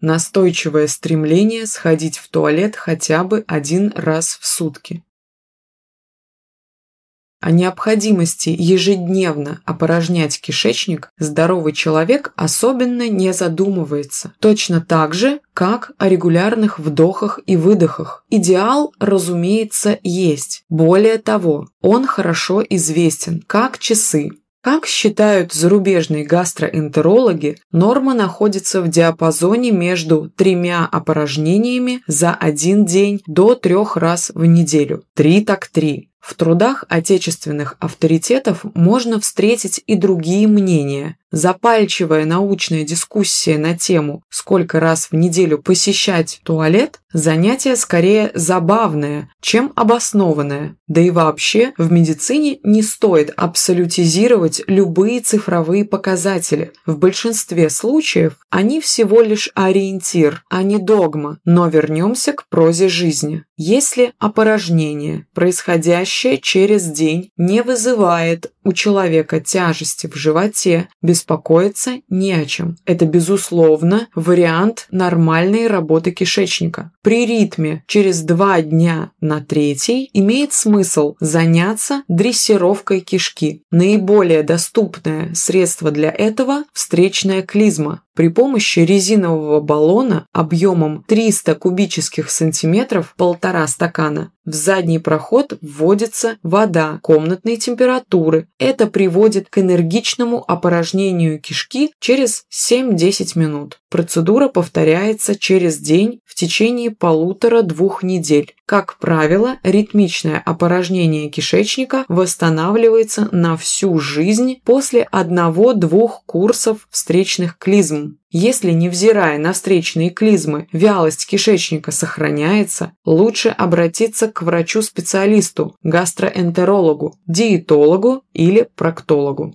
настойчивое стремление сходить в туалет хотя бы один раз в сутки. О необходимости ежедневно опорожнять кишечник здоровый человек особенно не задумывается. Точно так же, как о регулярных вдохах и выдохах. Идеал, разумеется, есть. Более того, он хорошо известен, как часы, как считают зарубежные гастроэнтерологи, норма находится в диапазоне между тремя опорожнениями за один день до трех раз в неделю. Три так три. В трудах отечественных авторитетов можно встретить и другие мнения. Запальчивая научная дискуссия на тему «Сколько раз в неделю посещать туалет» – занятие скорее забавное, чем обоснованное. Да и вообще, в медицине не стоит абсолютизировать любые цифровые показатели. В большинстве случаев они всего лишь ориентир, а не догма. Но вернемся к прозе жизни. Если опорожнение, происходящее через день, не вызывает у человека тяжести в животе, беспокоиться не о чем. Это, безусловно, вариант нормальной работы кишечника. При ритме через два дня на третий имеет смысл заняться дрессировкой кишки. Наиболее доступное средство для этого – встречная клизма. При помощи резинового баллона объемом 300 кубических сантиметров полтора стакана в задний проход вводится вода комнатной температуры. Это приводит к энергичному опорожнению кишки через 7-10 минут. Процедура повторяется через день течение полутора-двух недель. Как правило, ритмичное опорожнение кишечника восстанавливается на всю жизнь после одного-двух курсов встречных клизм. Если, невзирая на встречные клизмы, вялость кишечника сохраняется, лучше обратиться к врачу-специалисту, гастроэнтерологу, диетологу или проктологу.